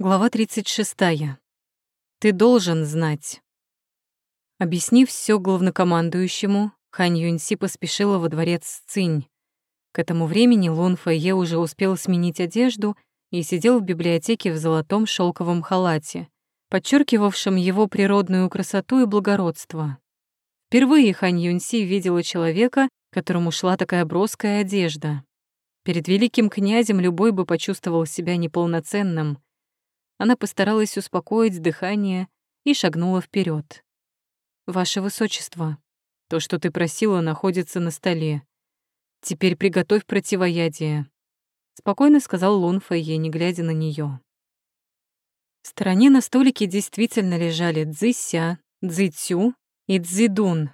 Глава 36. Ты должен знать. Объяснив все главнокомандующему, Хань Юньси поспешила во дворец Цинь. К этому времени Лун Фэйе уже успел сменить одежду и сидел в библиотеке в золотом шелковом халате, подчеркивавшем его природную красоту и благородство. Впервые Хань Юньси видела человека, которому шла такая броская одежда. Перед великим князем любой бы почувствовал себя неполноценным — она постаралась успокоить дыхание и шагнула вперед. «Ваше Высочество, то, что ты просила, находится на столе. Теперь приготовь противоядие», — спокойно сказал Лун Фэйе, не глядя на нее. В стороне на столике действительно лежали Цзися, Цзицю и Цзидун.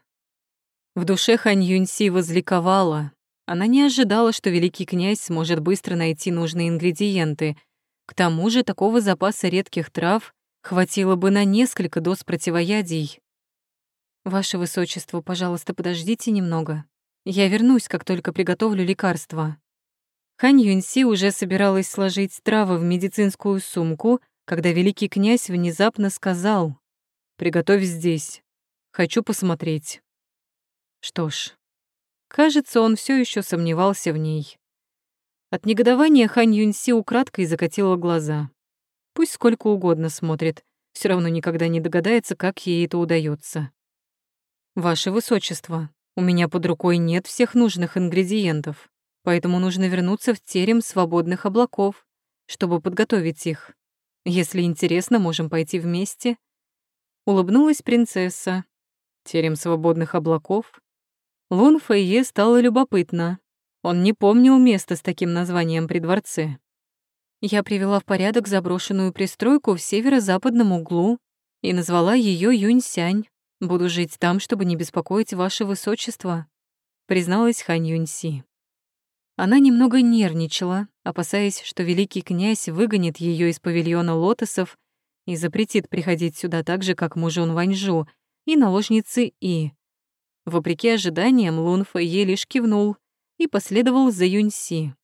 В душе Хань Юньси возликовала. Она не ожидала, что великий князь сможет быстро найти нужные ингредиенты — к тому же такого запаса редких трав хватило бы на несколько доз противоядий. «Ваше Высочество, пожалуйста, подождите немного. Я вернусь, как только приготовлю лекарство». Хань Юньси уже собиралась сложить травы в медицинскую сумку, когда великий князь внезапно сказал «Приготовь здесь. Хочу посмотреть». Что ж, кажется, он все еще сомневался в ней. От негодования Хань Юньси украдкой закатила глаза. Пусть сколько угодно смотрит, все равно никогда не догадается, как ей это удается. «Ваше Высочество, у меня под рукой нет всех нужных ингредиентов, поэтому нужно вернуться в терем свободных облаков, чтобы подготовить их. Если интересно, можем пойти вместе». Улыбнулась принцесса. Терем свободных облаков. Лун Фэйе стало любопытно, он не помнил места с таким названием при дворце. Я привела в порядок заброшенную пристройку в северо-западном углу и назвала ее Юньсянь. Буду жить там, чтобы не беспокоить ваше высочество, призналась Хань Юньси. Она немного нервничала, опасаясь, что великий князь выгонит ее из павильона лотосов и запретит приходить сюда так же, как мужон Ваньжу и наложницы И. Вопреки ожиданиям, Лун Фэйе лишь кивнул, и последовал за Юньси.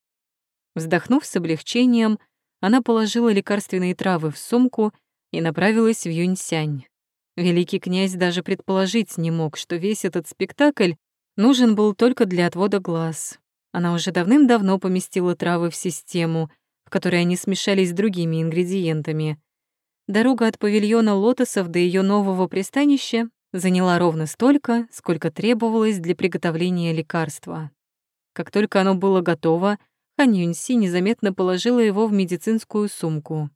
Вздохнув с облегчением, она положила лекарственные травы в сумку и направилась в Юньсянь. Великий князь даже предположить не мог, что весь этот спектакль нужен был только для отвода глаз. Она уже давным-давно поместила травы в систему, в которой они смешались с другими ингредиентами. Дорога от павильона лотосов до ее нового пристанища заняла ровно столько, сколько требовалось для приготовления лекарства. Как только оно было готово, Хан Юньси незаметно положила его в медицинскую сумку.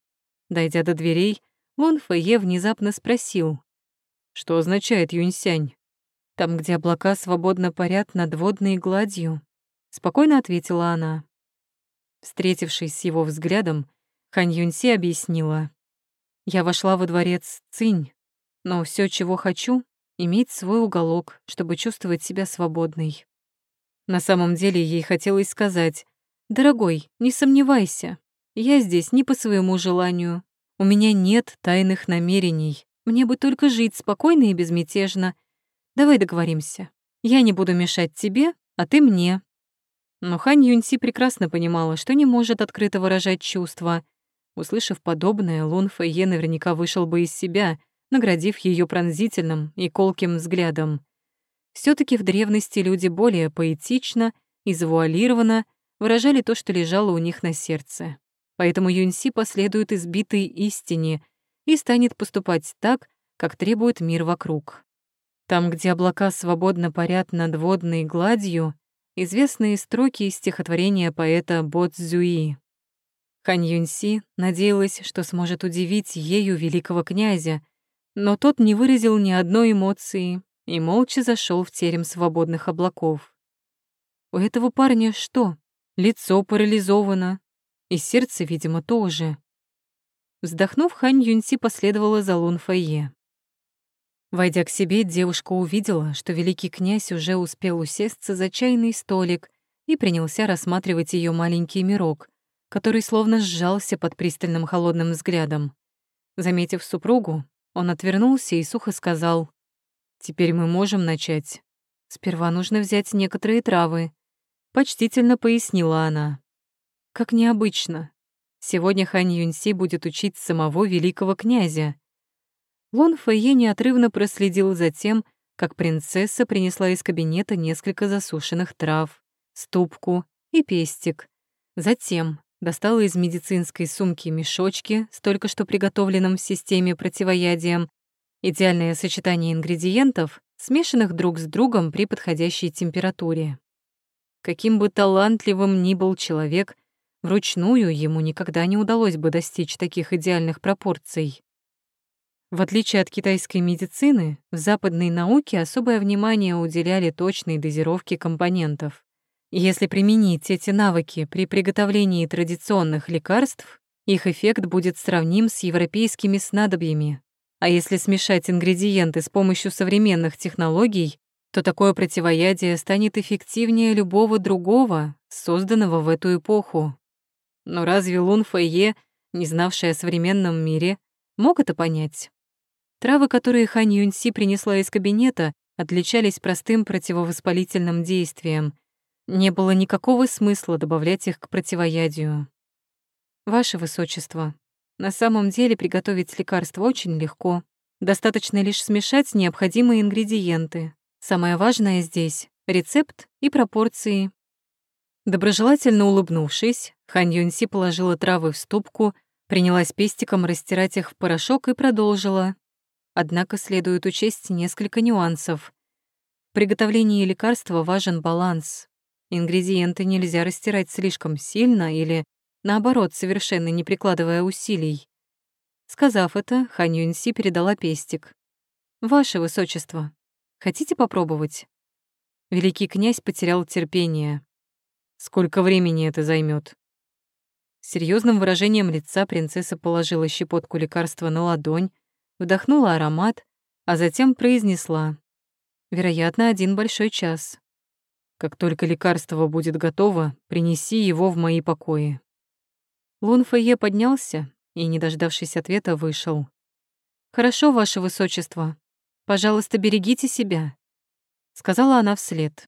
Дойдя до дверей, Лун Фэйе внезапно спросил. «Что означает Юньсянь?» «Там, где облака свободно парят над водной гладью», — спокойно ответила она. Встретившись с его взглядом, Хан Юньси объяснила. «Я вошла во дворец Цинь, но все, чего хочу, — иметь свой уголок, чтобы чувствовать себя свободной. На самом деле ей хотелось сказать, «Дорогой, не сомневайся, я здесь не по своему желанию. У меня нет тайных намерений. Мне бы только жить спокойно и безмятежно. Давай договоримся. Я не буду мешать тебе, а ты мне». Но Хань Юньси прекрасно понимала, что не может открыто выражать чувства. Услышав подобное, Лун Фэйе наверняка вышел бы из себя, наградив ее пронзительным и колким взглядом все таки в древности люди более поэтично и завуалированно выражали то, что лежало у них на сердце. Поэтому Юньси последует избитой истине и станет поступать так, как требует мир вокруг. Там, где облака свободно парят над водной гладью, известные строки из стихотворения поэта Бо Цзюи. Хань Юньси надеялась, что сможет удивить ею великого князя, но тот не выразил ни одной эмоции и молча зашел в терем свободных облаков. У этого парня что? Лицо парализовано, и сердце, видимо, тоже. Вздохнув, Хань Юньси последовала за Лун Фэйе. Войдя к себе, девушка увидела, что великий князь уже успел усесться за чайный столик и принялся рассматривать ее маленький мирок, который словно сжался под пристальным холодным взглядом. Заметив супругу, он отвернулся и сухо сказал Теперь мы можем начать. Сперва нужно взять некоторые травы, почтительно пояснила она. Как необычно. Сегодня Хань Юньси будет учить самого великого князя. Лун Фэйе неотрывно проследил за тем, как принцесса принесла из кабинета несколько засушенных трав, ступку и пестик. Затем достала из медицинской сумки мешочки с только что приготовленным в системе противоядием, идеальное сочетание ингредиентов, смешанных друг с другом при подходящей температуре. Каким бы талантливым ни был человек, вручную ему никогда не удалось бы достичь таких идеальных пропорций. В отличие от китайской медицины, в западной науке особое внимание уделяли точной дозировке компонентов. Если применить эти навыки при приготовлении традиционных лекарств, их эффект будет сравним с европейскими снадобьями. А если смешать ингредиенты с помощью современных технологий, то такое противоядие станет эффективнее любого другого, созданного в эту эпоху. Но разве Лун Фэйе, не знавшая о современном мире, мог это понять? Травы, которые Хань Юньси принесла из кабинета, отличались простым противовоспалительным действием — не было никакого смысла добавлять их к противоядию. Ваше Высочество, на самом деле приготовить лекарство очень легко. Достаточно лишь смешать необходимые ингредиенты. Самое важное здесь — рецепт и пропорции. Доброжелательно улыбнувшись, Хан Юньси положила травы в ступку, принялась пестиком растирать их в порошок и продолжила. Однако следует учесть несколько нюансов. В приготовлении лекарства важен баланс. Ингредиенты нельзя растирать слишком сильно или, наоборот, совершенно не прикладывая усилий. Сказав это, Хань Юньси передала пестик. «Ваше Высочество, хотите попробовать?» Великий князь потерял терпение. «Сколько времени это займет? серьезным выражением лица принцесса положила щепотку лекарства на ладонь, вдохнула аромат, а затем произнесла. «Вероятно, один большой час. Как только лекарство будет готово, принеси его в мои покои». Лун Фэйе поднялся и, не дождавшись ответа, вышел. «Хорошо, Ваше Высочество. Пожалуйста, берегите себя», — сказала она вслед.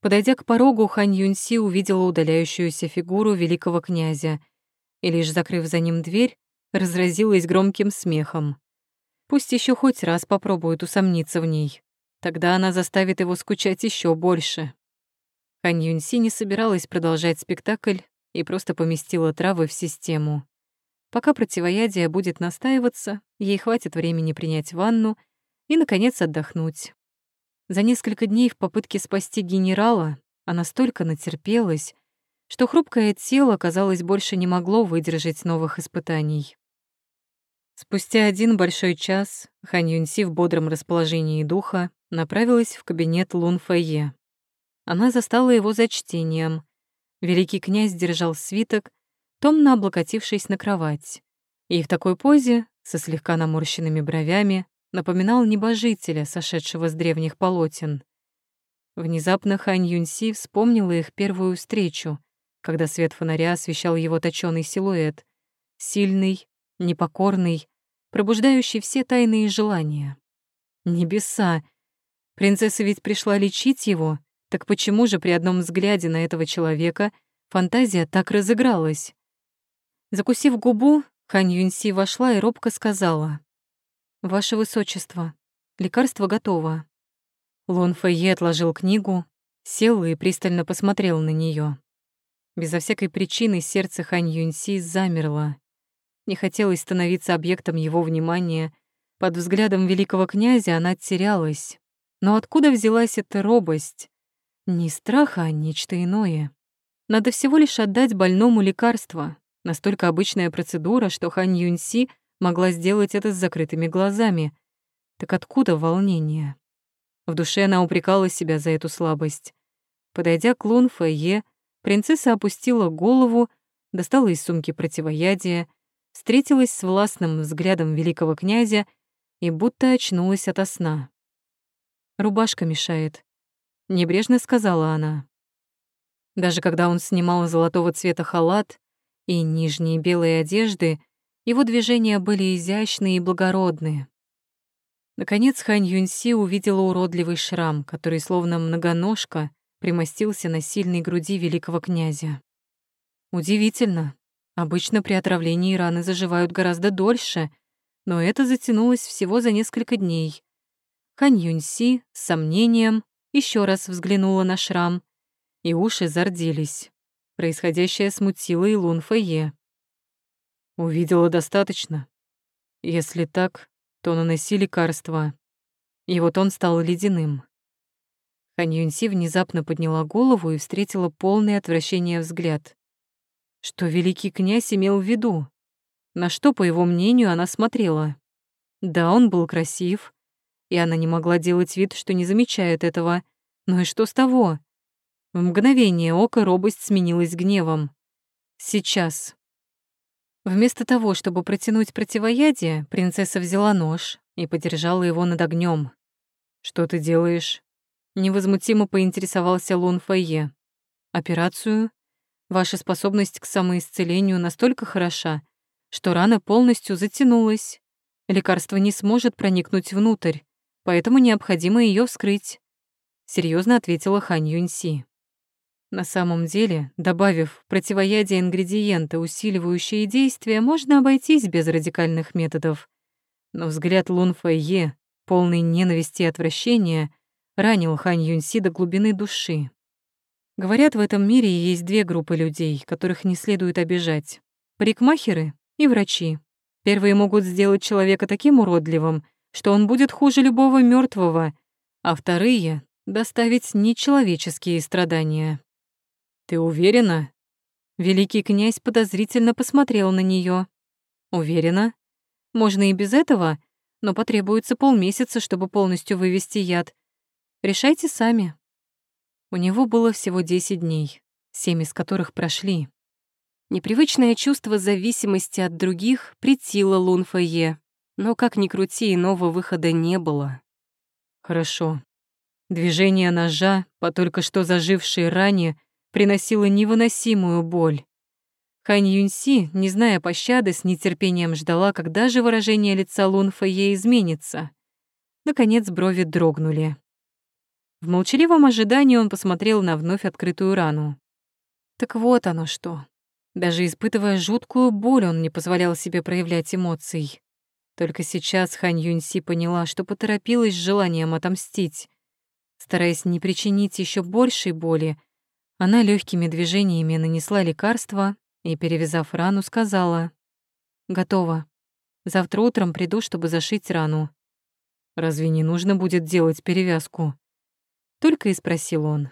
Подойдя к порогу, Хань Юньси увидела удаляющуюся фигуру великого князя и, лишь закрыв за ним дверь, разразилась громким смехом. Пусть еще хоть раз попробует усомниться в ней. Тогда она заставит его скучать еще больше. Хань Юньси не собиралась продолжать спектакль и просто поместила травы в систему. Пока противоядие будет настаиваться, ей хватит времени принять ванну и, наконец, отдохнуть. За несколько дней в попытке спасти генерала она столько натерпелась, что хрупкое тело, казалось, больше не могло выдержать новых испытаний. Спустя один большой час Хан Юньси в бодром расположении духа направилась в кабинет Лун Фэйе. Она застала его за чтением. Великий князь держал свиток, томно облокотившись на кровать. И в такой позе, со слегка наморщенными бровями, напоминал небожителя, сошедшего с древних полотен. Внезапно Хань Юньси вспомнила их первую встречу, когда свет фонаря освещал его точёный силуэт, сильный, непокорный, пробуждающий все тайные желания. Небеса! Принцесса ведь пришла лечить его, так почему же при одном взгляде на этого человека фантазия так разыгралась? Закусив губу, Хань Юньси вошла и робко сказала. «Ваше Высочество, лекарство готово». Лон Фэйе отложил книгу, сел и пристально посмотрел на нее. Безо всякой причины сердце Хань Юньси замерло. Не хотелось становиться объектом его внимания. Под взглядом великого князя она терялась. Но откуда взялась эта робость? Не страх, а нечто иное. Надо всего лишь отдать больному лекарство. Настолько обычная процедура, что Хан Юньси могла сделать это с закрытыми глазами. Так откуда волнение? В душе она упрекала себя за эту слабость. Подойдя к Лун Фэйе, принцесса опустила голову, достала из сумки противоядие, встретилась с властным взглядом великого князя и будто очнулась ото сна. «Рубашка мешает», — небрежно сказала она. Даже когда он снимал золотого цвета халат и нижние белые одежды, его движения были изящные и благородные. Наконец Хань Юньси увидела уродливый шрам, который словно многоножка примостился на сильной груди великого князя. Удивительно, Обычно при отравлении раны заживают гораздо дольше, но это затянулось всего за несколько дней. Хань Юньси с сомнением еще раз взглянула на шрам, и уши зарделись. Происходящее смутило и Лун Фэйе. Увидела достаточно. Если так, то наноси лекарства. И вот он стал ледяным. Хань Юньси внезапно подняла голову и встретила полное отвращение взгляд. Что великий князь имел в виду? На что, по его мнению, она смотрела? Да, он был красив, и она не могла делать вид, что не замечает этого. Но и что с того? В мгновение ока робость сменилась гневом. Сейчас. Вместо того, чтобы протянуть противоядие, принцесса взяла нож и подержала его над огнем. «Что ты делаешь?» Невозмутимо поинтересовался Лун Файе. «Операцию? Ваша способность к самоисцелению настолько хороша, что рана полностью затянулась. Лекарство не сможет проникнуть внутрь, поэтому необходимо ее вскрыть», — серьезно ответила Хань Юньси. На самом деле, добавив противоядие ингредиенты, усиливающие действия, можно обойтись без радикальных методов. Но взгляд Лун Фэйе, полный ненависти и отвращения, ранил Хань Юньси до глубины души. Говорят, в этом мире есть две группы людей, которых не следует обижать. Парикмахеры и врачи. Первые могут сделать человека таким уродливым, что он будет хуже любого мертвого, а вторые — доставить нечеловеческие страдания. «Ты уверена?» Великий князь подозрительно посмотрел на нее. «Уверена? Можно и без этого, но потребуется полмесяца, чтобы полностью вывести яд. Решайте сами». У него было всего 10 дней, семь из которых прошли. Непривычное чувство зависимости от других притило Лунфае, но как ни крути, иного выхода не было. Хорошо. Движение ножа по только что зажившей ране приносила невыносимую боль. Хань Юньси, не зная пощады, с нетерпением ждала, когда же выражение лица Лун Фэйе изменится. Наконец брови дрогнули. В молчаливом ожидании он посмотрел на вновь открытую рану. Так вот оно что. Даже испытывая жуткую боль, он не позволял себе проявлять эмоций. Только сейчас Хань Юньси поняла, что поторопилась с желанием отомстить. Стараясь не причинить еще большей боли, она легкими движениями нанесла лекарство и, перевязав рану, сказала «Готово. Завтра утром приду, чтобы зашить рану». «Разве не нужно будет делать перевязку?» Только и спросил он.